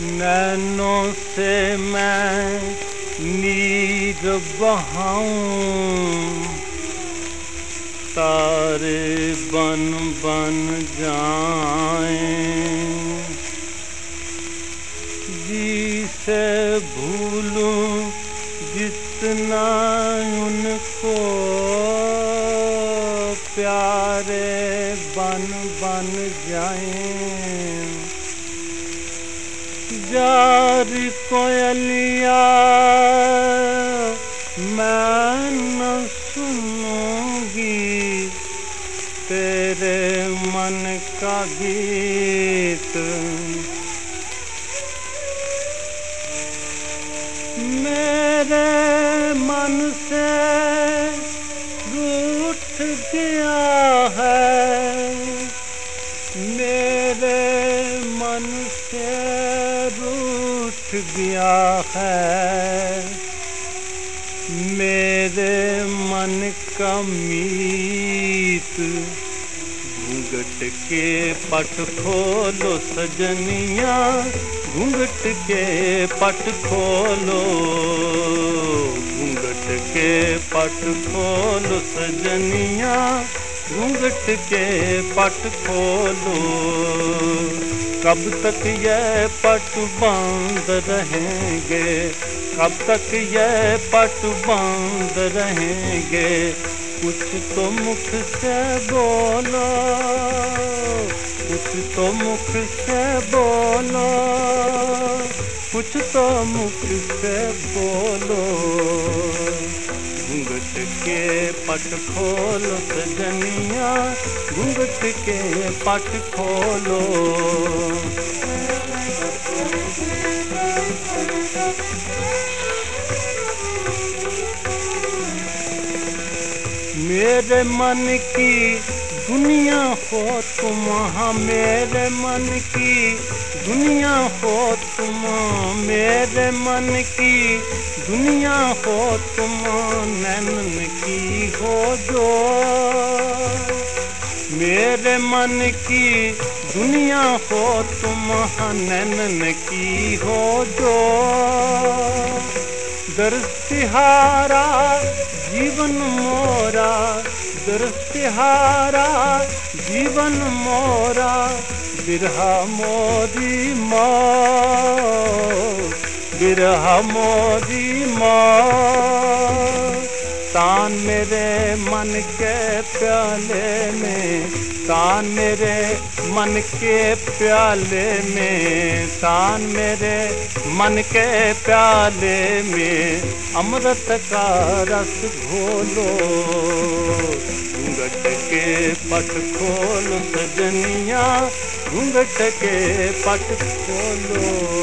नैनों से मैं नीर बहाऊं। तारे बन बन जाए। जी से भूलूं जितना उनको प्यारे बन बन जाए। जार कोयलिया मैं न सुनूँगी तेरे मन का गीत मेरे मन से रूठ गया रूठ गया है मेरे मन का मीत घूंघट के पट खोलो सजनिया, घूंघट के पट खोलो। घूंघट के पट खोलो सजनिया घूंघट के पट खोलो। कब तक ये पट बंद रहेंगे? कब तक ये पट बंद रहेंगे? कुछ तो मुख से बोलो, कुछ तो मुख से बोलो, कुछ तो मुख से बोलो। के पट खोलो सजनिया घूंघट के पट खोलो। मेरे मन की दुनिया हो तुम हाँ मेरे मन की दुनिया हो तुम, मेरे मन की दुनिया हो तुम, नैनन की हो जो। मेरे मन की दुनिया हो तुम हाँ नैनन की हो जो। दरस्तिहारा जीवन मोरा दरस्तिहारा जीवन मोरा, बिरहा मोरी माँ। बिरहा मोरी माँ तान मेरे मन के प्याले में तान मेरे मन के प्याले में तान मेरे मन के प्याले में, अमृत का रस घोलो, घूंघट के पट खोलो सजनिया, घूंघट के पट खोलो।